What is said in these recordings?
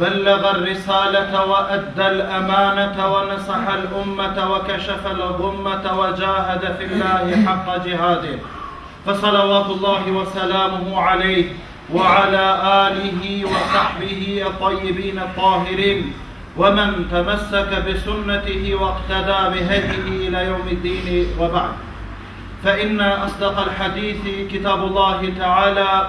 بلغ الرسالة وأدى الأمانة ونصح الأمة وكشف الغمة وجاهد في الله حق جهاده فصلوات الله وسلامه عليه وعلى آله وصحبه الطيبين الطاهرين ومن تمسك بسنته واقتدى بهديه إلى يوم الدين وبعد فإن أصدق الحديث كتاب الله تعالى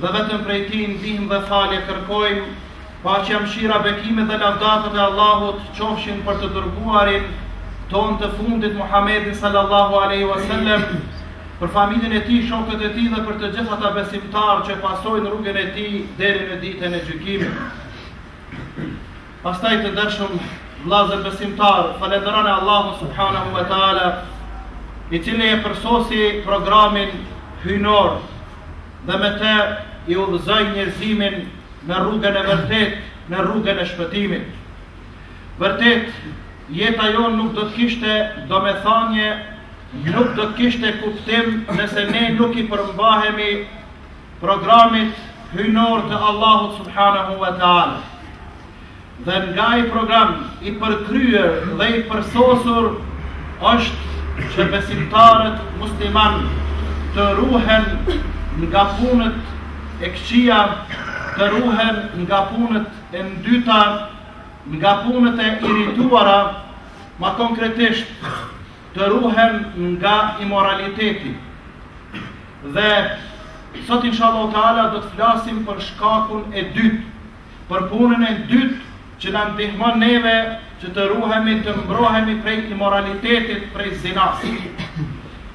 dhe vetëm prej Tij ndihmë dhe falje kërkojmë, paqja mëshira bekimet dhe lavdatat e Allahut qofshin për të dërguarin tonë të fundit Muhammedin sallallahu alejhi wa sellem, për familjen e tij shokët e tij dhe për të gjithë ata besimtarë që pasojnë rrugën e tij deri në ditën e gjykimit. Pastaj të ndershëm vllazër besimtarë, falënderojmë Allahun subhanahu wa taala, i cili e përsosi programin hyjnor dhe me të i udhëzoi njerëzimin në rrugën e vërtetë, në rrugën e shpëtimit. Vërtet, jeta jonë nuk do të kishte domethënie, nuk do të kishte kuptim nëse ne nuk i përmbahemi programit hyjnor të Allahut subhanahu wa taala. Dhe nga ai program i përkryer dhe i përsosur është që besimtarët musliman të ruhen nga punët e këqia, të ruhen nga punët e ndyta, nga punët e irituara, ma konkretisht të ruhen nga imoraliteti dhe sot inshallah taala do të flasim për shkakun e dytë, për punën e dytë që na ndihmon neve që të ruhemi, të mbrohemi prej imoralitetit, prej zinasë.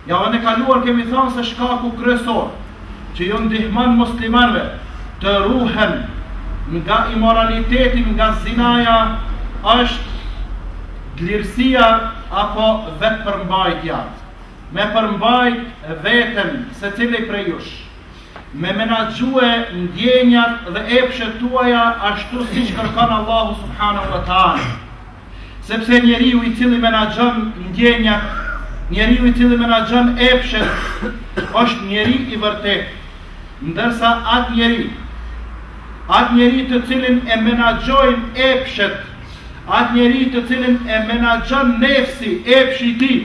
Javën e kaluar kemi thënë se shkaku kryesor që ju ndihmon muslimanëve të ruhen nga imoraliteti, nga zinaja, është dlirësia apo vetëpërmbajtja, me përmbajt veten secili prej jush, me menaxhue ndjenjat dhe epshet tuaja ashtu siç kërkon Allahu subhanahu wa taala. Sepse njeriu i cili menaxhon ndjenjat, njeriu i cili menaxhon epshet, është njeri i vërtet, ndërsa atë njeri, atë njeri të cilin e menaxhojnë epshet, atë njeri të cilin e menaxhon nefsi, epshi i tij,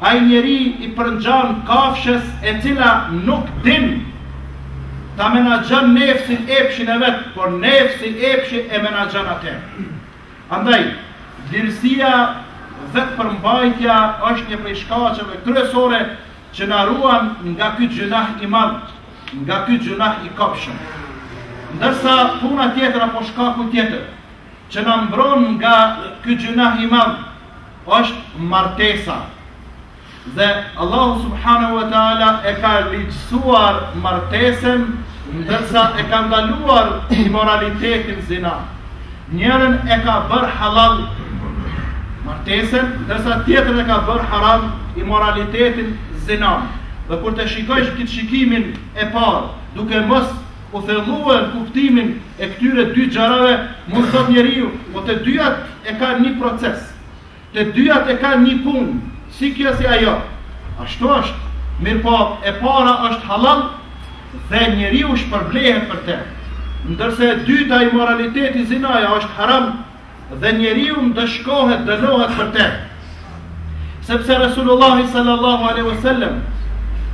ai njeri i përngjan kafshës e cila nuk din ta menaxhon nefsin, epshin e vet, por nefsi, epshi e menaxhon atë. Andaj, dlirësia, vetëpërmbajtja është një prej shkaqeve kryesore që na ruan nga ky gjynah i madh, nga ky gjynah i kobshëm. Ndërsa puna tjetër apo shkaku tjetër që na mbron nga ky gjynah i madh është martesa. Dhe Allahu subhanahu wa taala e ka ligjësuar martesën ndërsa e ka ndaluar imoralitetin zina. Njërën e ka bërë halal martesën, ndërsa tjetrën e ka bërë haram imoralitetin zina. Dhe kur të shikojsh këtë shikimin e parë, duke mos u thelluar në kuptimin e këtyre dy gjërave, mund të thotë njeriu, po të dyja e kanë një proces. Të dyjat e kanë një punë si kjo si ajo. Ashtu është, mirëpo e para është hallall dhe njeriu shpërblehet për te. Ndërsa e dyta imoraliteti zinaja është haram dhe njeriu ndëshkohet dënohet për te. Sepse Resulullahi sallallahu alejhi ve sellem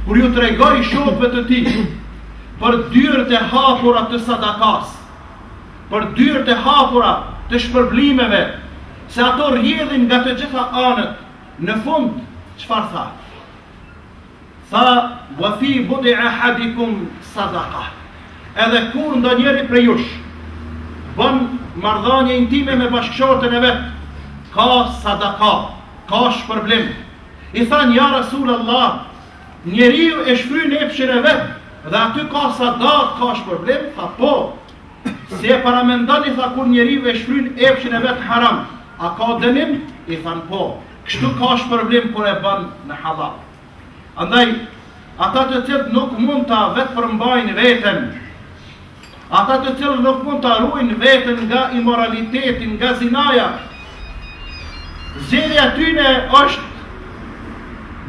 kur ju tregoi shokëve të tij për dyert e hapura të sadakasë, për dyert e hapura të shpërblimeve, se ato rrjedhin nga të gjitha anët, në fund çfarë tha? Tha, Wa fi bud'i ahadikum sadaqah. Edhe kur ndonjëri prej jush bën marrëdhënie intime me bashkëshorten e vet, ka sadaka, ka shpërblim. I thanë, Ja Rasulallah, njeriu e shfryn epshin e vet dhe aty ka sadakë, ka shpërblim? Tha, Po. Si e paramendon i tha kur njeriu e shfryn epshin e vet haram, a ka dënim? I thanë po, kështu ka shpërblim kur e bën në hallall. Andaj, ata të cilët nuk mund ta vetëpërmbajnë veten, ata të cilët nuk mund ta ruajnë veten nga imoraliteti, nga zinaja, Zgjedhja e tyne është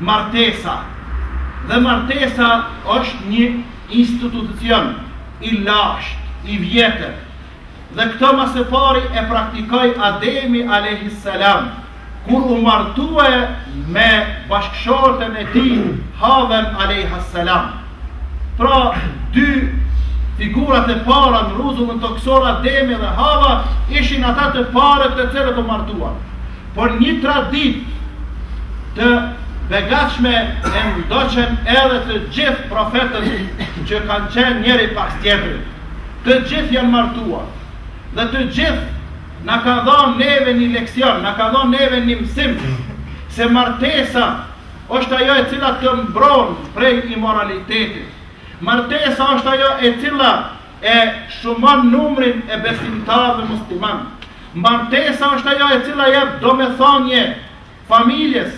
martesa dhe martesa është një institucion i lashtë, i vjetër dhe këtë më së pari e praktikoi Ademi alejhis selam kur u martue me bashkëshorten e tij Havën alejhas selam. Pra, dy figurat e para në rruzullin tokësor Ademi dhe Hava ishin ata të parët të cilët u martuan. Por një traditë të begatshme e ndoqën edhe të gjithë profetët që kanë qenë njëri pas tjetrit. Të gjithë janë martuar dhe të gjithë na ka dhënë neve një leksion, na ka dhënë neve një mësim se martesa është ajo e cila të mbron prej imoralitetit. Martesa është ajo e cila e shumon numrin e besimtarëve musliman. Martesa është ajo e cila jep domethënie familjes.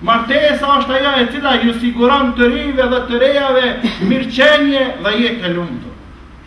Martesa është ajo e cila ju siguron të rinjve dhe të rejave mirëqenie dhe jetën e lumtur.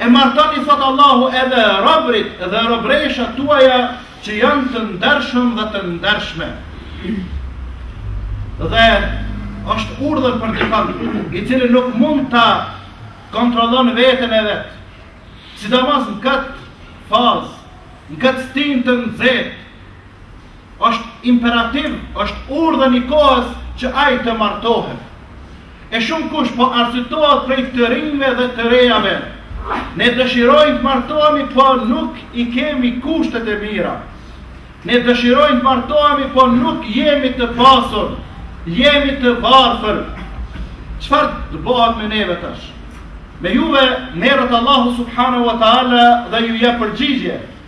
E martoni thotë Allahu edhe robërit dhe robëreshat tuaja që janë të ndershëm dhe të ndershme. Dhe është urdhër për dikënd i cili nuk mund ta kontrollon veten e vet. Sidomos në këtë fazë, në këtë stinë të nxehtë, Është imperativ, është urdhër i kohës që ai të martohet. E shumëkush po arsyetohet prej të rinjve dhe të rejave. Ne dëshirojmë të martohemi po nuk i kemi kushtet e mira. Ne dëshirojmë të martohemi po nuk jemi të pasur, jemi të varfër. Çfarë të bohet me neve tash? Me juve merret Allahu subhanahu wa taala dhe ju jep përgjigje.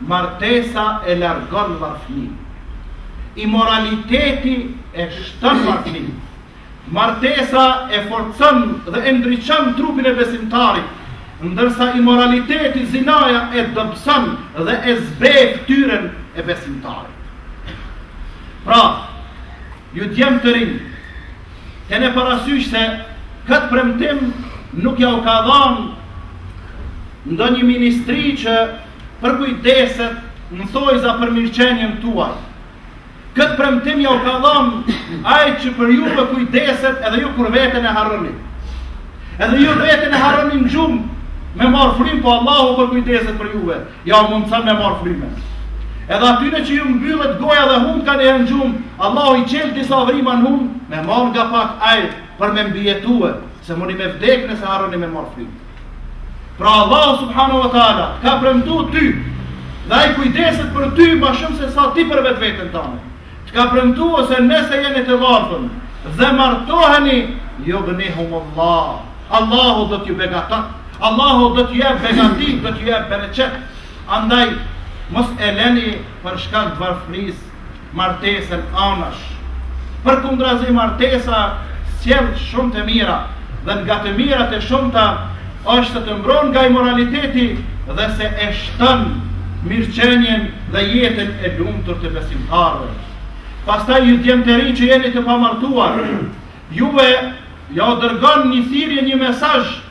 Martesa e largon varfëninë. Imoraliteti e shton varfëninë. Martesa e forcon dhe e ndriçon trupin e besimtarit, ndërsa imoraliteti, zinaja, e dobëson dhe e zbeh fytyrën e besimtarit. Pra, ju djem të rinj, keni parasysh se këtë premtim nuk ja u ka dhanë ndonjë ministri që përkujdeset në thonjëza për mirëqenien tuaj. Këtë premtim ja u ka dhënë ai që për ju përkujdeset edhe ju kur veten e harroni. Edhe ju veten e harroni në gjumë me marrë frymë, po Allahu përkujdeset për juve, ja u mundëson me marrë frymë. Edhe atyre që ju mbyllet goja dhe hundët kaniher në gjumë, Allahu i çel disa vrima në hundë, me marrë nga pak ajër për me mbijetu, se muni me vdekë nëse harroni me marrë frymë. Pra Allahu subhanahu wa taala të ka premtu ty dhe ai kujdeset për ty ma shumë se sa ti për vetveten tënde. Të ka premtu se nëse jeni të varfër dhe martoheni, jugnihimullah. Allahu do t'ju begatojë. Allahu do t'ju jep begati, do t'ju jep bereqet. Andaj mos e leni për shkak të varfërisë martesën anash. Përkundrazi martesa sjell shumë të mira dhe nga të mirat e shumta është se të mbron nga imoraliteti dhe se e shton mirëqenien dhe jetën e lumtur të besimtarëve. Pastaj ju djem të rinj që jeni të pamartuar, juve jau dërgon një thirrje një mesazh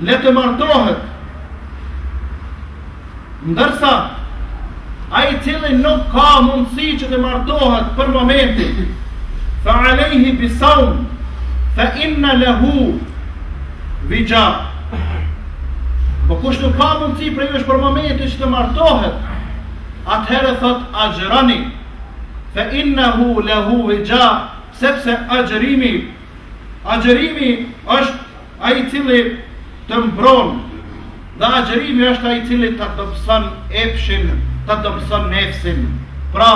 le të martohet ndërsa ai i cili nuk ka mundësi që të martohet për momentin fa alejhi bisaum fa innahu lehu vixha po kush nuk ka mundësi prej jush për momentin që të martohet atëherë thot agjëroni fa innahu lehu vixha sepse agjërimi agjërimi është Ai i cili të mbron dhe agjërimi është ai i cili ta dobëson epshin, ta dobëson nefsin. Pra,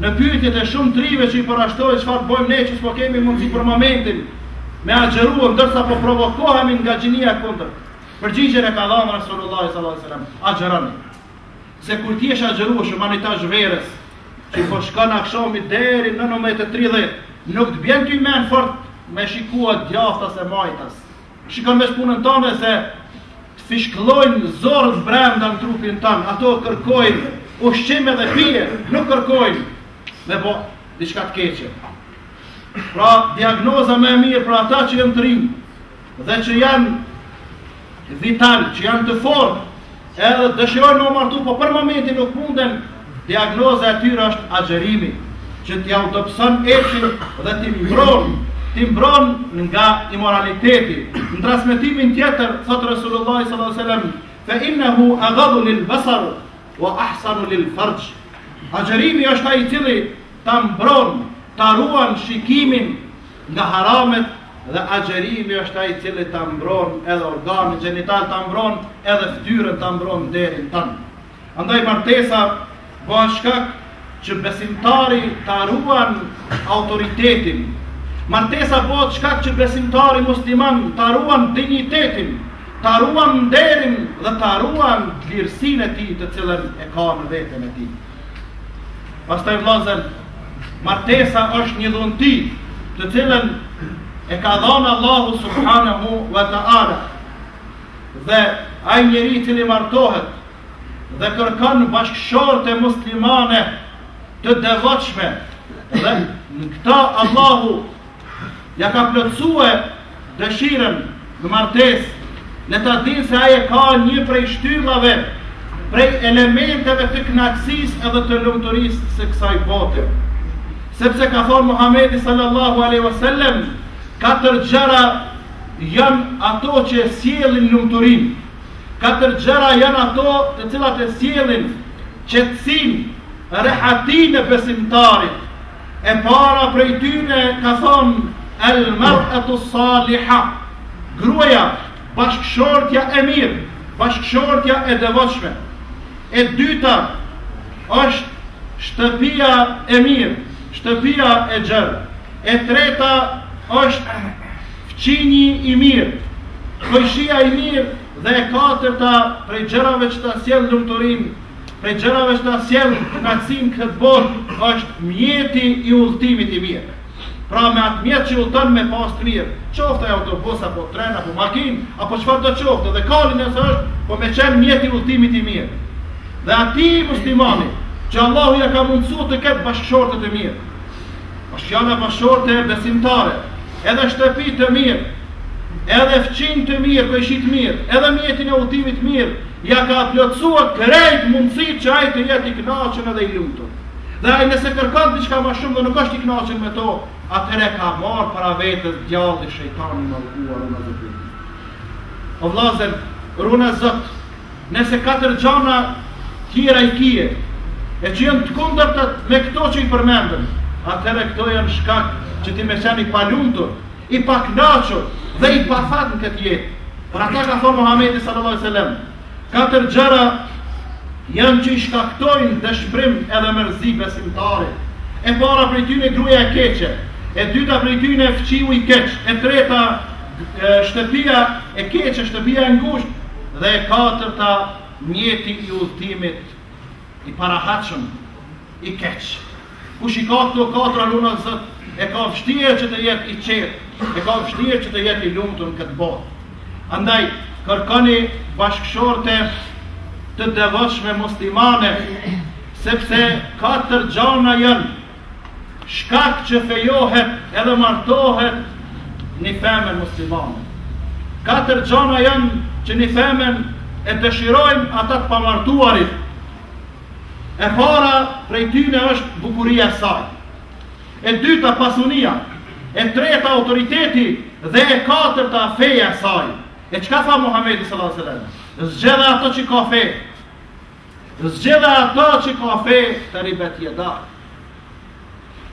në pyetjet e shumë të rinjve që i parashtrojnë çfarë bëjmë ne që s'po kemi mundësi për momentin me agjërue ndërsa po provokohemi nga gjinia e kundërt. Përgjigjen e ka dhënë Resulullah sallallahu alaihi wasallam, agjëroni. Se kur ti jesh agjërueshëm ani tash verës që po shkon akshomi deri në nëntëmbdhjetë e tridhjetë, nuk të bjen ty n'men fort me shikua djathtas e majtas. Shikon veç punën tënde se si t'fishkllojnë zorrët brenda në trupin tënd, ato kërkojnë ushqim edhe pije, nuk kërkojnë me bo diçka të keqe. Pra, diagnoza më e mirë për ata që janë të rinjë, dhe që janë vital, që janë të fortë, edhe dëshirojnë m'u martu, po për momentin nuk munden, diagnoza e tyre është agjerimi, që t'jau dobëson epshin dhe t'i mbron, t'i mbron nga imoraliteti. Në transmitimin tjetër, thotë Resulullah s.a.s. Fe innehu egaddu lil besar, wa ahsanu lil fargj. Agjerimi është ai i cili ta mbron, ta ruan shikimin Nga haramet dhe agjërimi është ai i cili ta mbron edhe organin gjenital, ta mbron edhe fytyrën, ta mbron nderin tënd. Andaj martesa bëhet shkak që besimtari ta ruan autoritetin. Martesa bëhet shkak që besimtari musliman ta ruan dinjitetin, ta ruan nderin dhe ta ruan dëlirësinë e tij të cilën e ka në veten e tij. Pastaj vëllazër, martesa është një dhunti, të cilën e ka dhënë Allahu subhanahu wa ta'ala. Dhe ai njeri i cili martohet dhe kërkon bashkëshorte muslimane të devotshme, dhe në këtë Allahu ja ka plotësue dëshirën në martesë, le ta dinë se ai e ka një prej shtyllave, prej elementeve të knaqësisë edhe të lumturisë së kësaj bote. Sepse ka thonë Muhammedi sallallahu aleyhi wa sallem, katër gjëra janë ato që e sjellin lumturinë, katër gjëra janë ato të cilat e sjellin qetësinë, rehatinë e besimtarit, E para prej tyne ka thonë El Mar'atu Saliha, gruaja, bashkëshortja e mirë, bashkëshortja e devotshme. E dyta është shtëpia e mirë, shtëpia e gjerë. E treta është fqinji i mirë, kojshia i mirë dhe e katërta prej gjërave që ta sjell lumturinë Prej gjërave që na sjell kënaqësi në këtë botë është mjeti i udhëtimit i mirë. Pra me atë mjet që udhëton me pas të mirë, qoftë autobus apo tren apo makinë, apo çfarë do qoftë, dhe kalin nëse është, po me qenë mjeti i udhëtimit i mirë. Dhe atij muslimani, që Allahu ja ka mundësu të ketë bashkëshorte të mirë. Është e jona bashkëshorte e besimtare, edhe shtëpi të mirë, edhe fqinj të mirë, kojshi të mirë, edhe mjetin e udhëtimit të mirë, Ia ka plotësuar krejt mundësitë që ai të jetë i kënaqur edhe i lumtur. Dhe ai nëse kërkon diçka më shumë dhe nuk është i kënaqur me to, atëherë e ka marrë para vetes djalli shejtani i mallkuar ruana Zot. O vëllazër, ruana Zot, nëse katër gjana tjera i kije, e që janë të kundërtat me këto që i përmendëm, atëherë këto janë shkak që ti me qenë i palumtur, I pakënaqur dhe i pafat në këtë jetë. Për ata ka thënë Muhamedi sallallahu alaihi wasallam, katër gjëra janë që i shkaktojnë dëshpërim edhe mërzi besimtarit. E para prej tyre gruaja e keqe, e dyta prej tyre fqinji i keq, e treta shtëpia e keqe, shtëpia e ngushtë dhe e katërta mjeti i udhëtimit I parehatshëm i keq. Kush i ka këto katra ruana Zot e ka vështirë që të jetë i qetë, e ka vështirë që të jetë i lumtur në këtë botë. Andaj kërkoni bashkëshorte të devotshme muslimane sepse katër gjana janë, shkak që fejohet edhe martohet një femër muslimane. Katër gjana janë që një femër e dëshirojnë ata të pamartuarit. E para prej tyne është bukuria e saj. E dyta pasunia, e treta autoriteti dhe e katërta feja e saj. E çka tha Muhamedi sallallahu alaihi wasallam? Zgjedhe atë që ka fe. Zgjedhe atë që ka fe teribet jedak.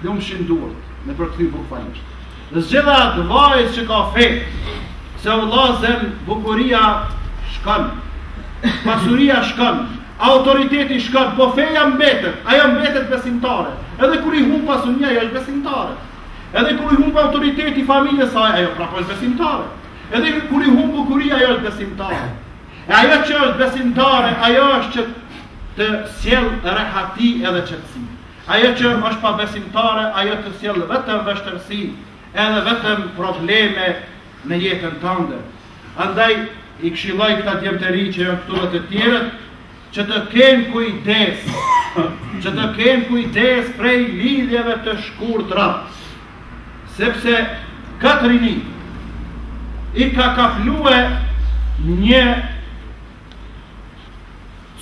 Lumshin duart, me përkthy bukvalisht. Zgjedhe atë vajzë që ka fe, se vllazën bukuria shkon, pasuria shkon, autoriteti shkon, po feja mbetet, ajo mbetet besimtare. Edhe kur i humb pasuria, ajo është besimtare. Edhe kur i humb autoriteti i familjes saj, ajo prapë është besimtare. Edhe kur i humb bukuria, ajo është besimtare. E ajo që është besimtare, ajo është që të sjell rehati edhe qetësi. Ajo që është pa besimtare, ajo të sjell vetëm vështirësi, edhe vetëm probleme në jetën tënde. Andaj, i këshilloj këta djem të rinj që janë këtu dhe të tjerët, që të kenë kujdes, që të kenë kujdes prej lidhjeve të shkurtra, sepse të rinjtë i ka kaplue një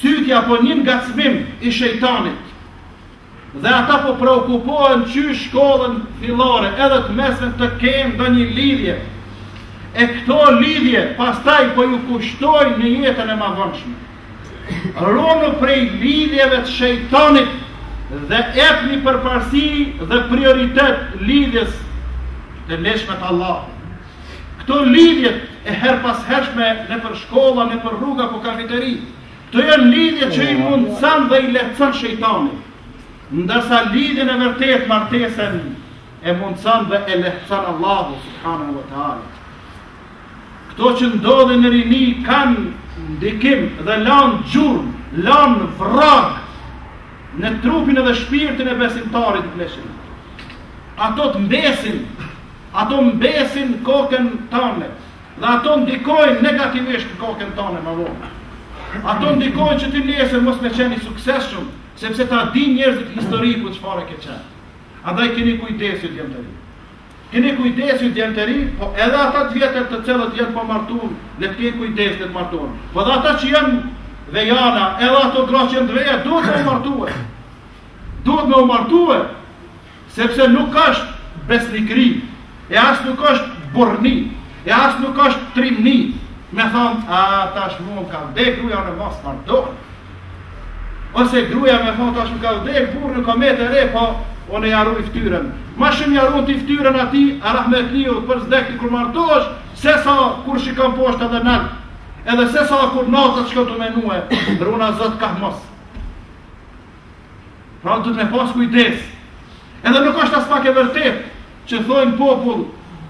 cytje apo një ngacmim i shejtanit, dhe ata po preokupohen qysh shkollën fillore edhe të mesme të kenë ndonjë lidhje. E këto lidhje pastaj po ju kushtojnë në jetën e mëvonshme. Runu prej lidhjeve të shejtanit dhe epni përparësi dhe prioritet lidhjes të ligjshme të Allahut. Këto lidhjet e herëpashershme nëpër shkolla, nëpër rrugë apo kafeteri, Këto janë lidhje që i mundëson dhe i lehtëson shejtani, ndërsa lidhjen e vërtetë martesën e mundëson dhe e lehtëson Allahu Subhanahu wa Ta'ala. Këto që ndodhin në rini kanë ndikim dhe lanë gjurmë, lanë vrragë në trupin edhe shpirtin e besimtarit të pleshin. Ato të mbesin, ato mbesin në kokën tane, Dhe ato ndikojnë negativisht në kokën tane më vonë. Ato ndikojnë që ti nesër mos me qenë i suksesshëm, sepse ta dinë njerëzit historikun çfarë ke qenë. Andaj keni kujdes ju djem të ri. Keni kujdes ju djem të ri, po edhe ata të vjetër të cilët janë pa martun, le të kenë kujdes të martun. Po edhe ata që janë vejana, edhe ato gra që janë veja, duhet me u martue. Duhet me u martue. Sepse nuk është besnikëri, e as nuk është burrni, e as nuk është trimni, me thanë, a, tash mu më ka vdek gruja, unë mo s'martohna. Ose gruja me thanë, tash më ka vdek burri, unë kam met e re, po unë ia ruj ftyrën. Ma shumë ia run ti ftyrën atij rahmetliu, për s'dekni kur martohesh, se sa kur shikon poshtë edhe nalë, edhe se sa kur nashta shkon tu menue, runa Zot, kah mos. Pra duhet me pas kujdes. Edhe nuk është aspak e vërtet që thonë n'popull,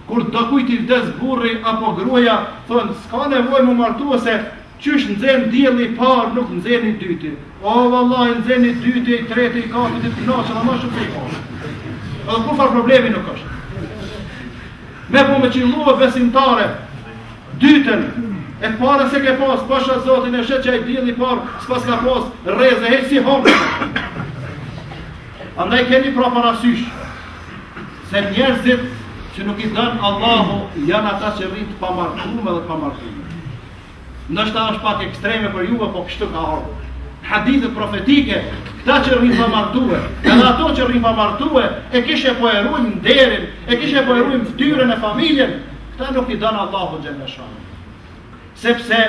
kur dikujt i vdes burri apo gruaja, thonë s'ka nevojë m'u martue se qysh nxen dielli i parë nuk nxen i dyti. O vallahi nxen i dyti, i treti, i katërti, i pinoçë, edhe më shumë se i parë. Edhe kurrfarë problemi nuk është. Me po me qillue besimtare, dyta, e para s'ke pas, pasha Zotin e sheh që ai dielli i parë s'paska pas rreze hiç si hana. Andaj keni pra parasysh se njerëzit që nuk i don Allahu janë ata që rrinë të pamartume dhe të pamartume. Ndoshta është pak ekstreme për juve, po kështu ka ardhë. Hadithet profetike, këta që rrinë pamartume, edhe ato që rrinë pamartume, e kishe po e rujnë nderin, e kishe po e rujnë fytyrën e familjen, Këta nuk i don Allahu xhelle shanuhu. Sepse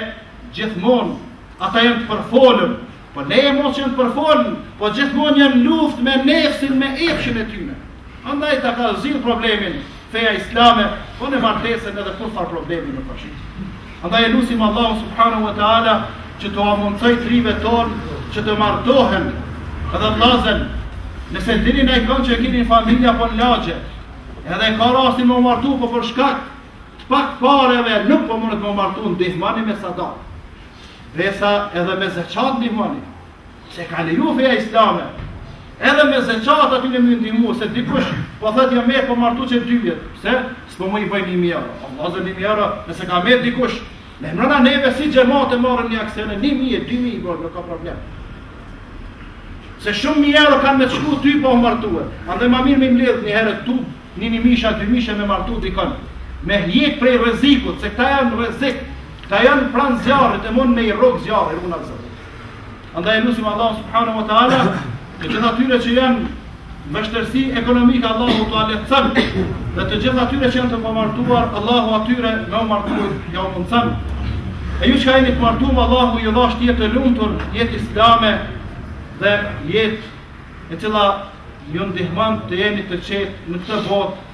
gjithmonë ata janë të përfolur, po edhe n'mos janë të përfolur, po gjithmonë janë luftë me nefsin, me epshin e tyre. Andaj ta ka zgjidh problemin feja islame, pra me martesën edhe kurrfarë problemi nuk ka. Andaj e lusim Allahu subhanahu wa taala që të ua mundsojë t'rive tonë që të martohen edhe vllazën nëse dini naj kënd që e keni n'familje apo n'lagje Edhe ka rastin me u martu po për shkak të pak pareve nuk po mundet me u martu ndihmani me sadaka. Besa edhe me zeqat ndihmani. Se e ka leju feja islame. Edhe me zeqat atyne me u ndihmu, se dikush po thot s'jam po martu qe dy vjet. Pse? S'po muj i boj një mijë euro. Vllazën një mijë euro, nëse ka me dikush, Ne mrena neve si xhamat e marrim një aksion, 1000, 2000 euro, nuk ka problem. Se shumë mijë euro kanë me shku ky pa u martue. Andaj ma mirë me i mledh një herë tub, një mijshe, dy mijshe me martu dikënd. Me hjek prej rrezikut, se këta janë rrezik, këta janë pranë zjarrit e mund me i rrok zjarri, unë atë zërë. Andaj e lusim Allahun subhanahu wa taala të gjithë atyre që janë vështirësi ekonomike Allahu t'ua lehtëson dhe të gjithë atyre që janë të pamartuar Allahu atyre me u martuar jau mundson. E ju që jeni të martuar Allahu ju dhashtë jetë të lumtur, jetë islame dhe jetë e cila ju ndihmon të jeni të qetë në këtë botë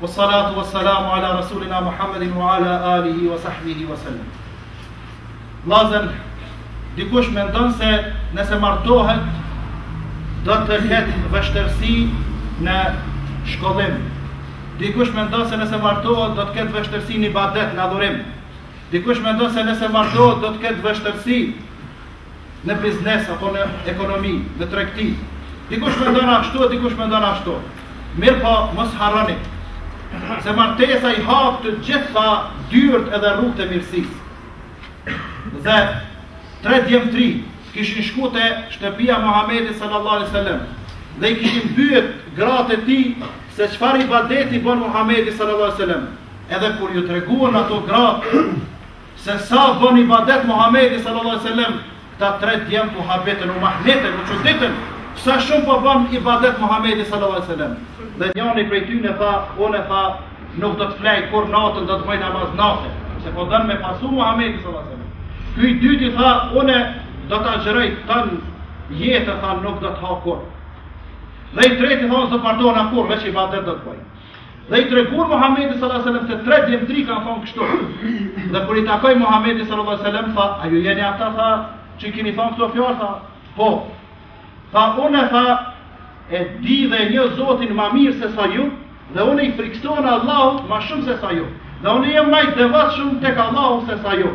Wa salatu wa salamu ala rasulina Muhammedin wa ala alihi wa sahbihi wa sallam. Vllazën, dikush mendon se nëse martohet, do të ketë vështërsi në shkollim. Dikush mendon se nëse martohet, do të ketë vështërsi në ibadet në adhurim. Dikush mendon se nëse martohet, do të ketë vështërsi në biznes apo në ekonomi, në tregti. Dikush mendon ashtu e dikush mendon ashtu. Mirëpo, mos harroni, se martesa i hap të gjitha dyrt edhe rrugët e mirësisë. Dhe tre djem t'ri kishin shku te shtëpia e Muhammedit sallallahu alai sallam dhe i kishin pyet gratë e tij se çfarë ibadeti bon Muhammedi sallallahu alai sallam edhe kur ju treguan ato gratë Se sa bën ibadet Muhamedi sallallahu alejhi wasallam, këta tre djem u habitën, u mahnitën, u çuditën, sa shumë po bën ibadet Muhamedi sallallahu alejhi wasallam. Dhe njëri prej tyre tha, unë tha, nuk do të flej kurrë natën do të bëj namaz nate, se po don me pasu Muhamedi sallallahu alejhi wasallam. Ky i dyti tha, unë do t'agjëroj tan jetën tha nuk do të ha kurrë. Dhe i treti tha, s'do martona kurrë, veç ibadet do të bëj. Dhe i treguan Muhamedi sallallahu alaihi wasallam se tre djemtri kanë thonë kështu. Dhe kur i takoi Muhamedi sallallahu alaihi wasallam tha, a ju jeni ata tha që keni thonë këto fjalë tha? Po. Tha unë tha e di dhe e njoh Zotin ma mirë se sa ju dhe unë i frikësohna Allahut ma shumë se sa ju. Dhe unë jam ma i devotshëm tek Allahu se sa ju.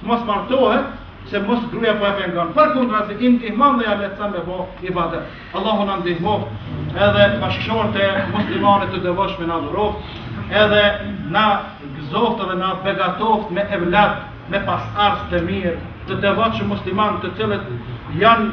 Të mos martohet, se mos gruja po e pengon. Përkundrazi e ndihmon dhe ja lehtëson me bo ibadet. Allahu na ndihmoft edhe bashkëshorte muslimane të devotshme na dhuroft, edhe na gëzoft edhe na begatoft me evlat, me pasardhës të mirë, të devotshëm musliman të cilët janë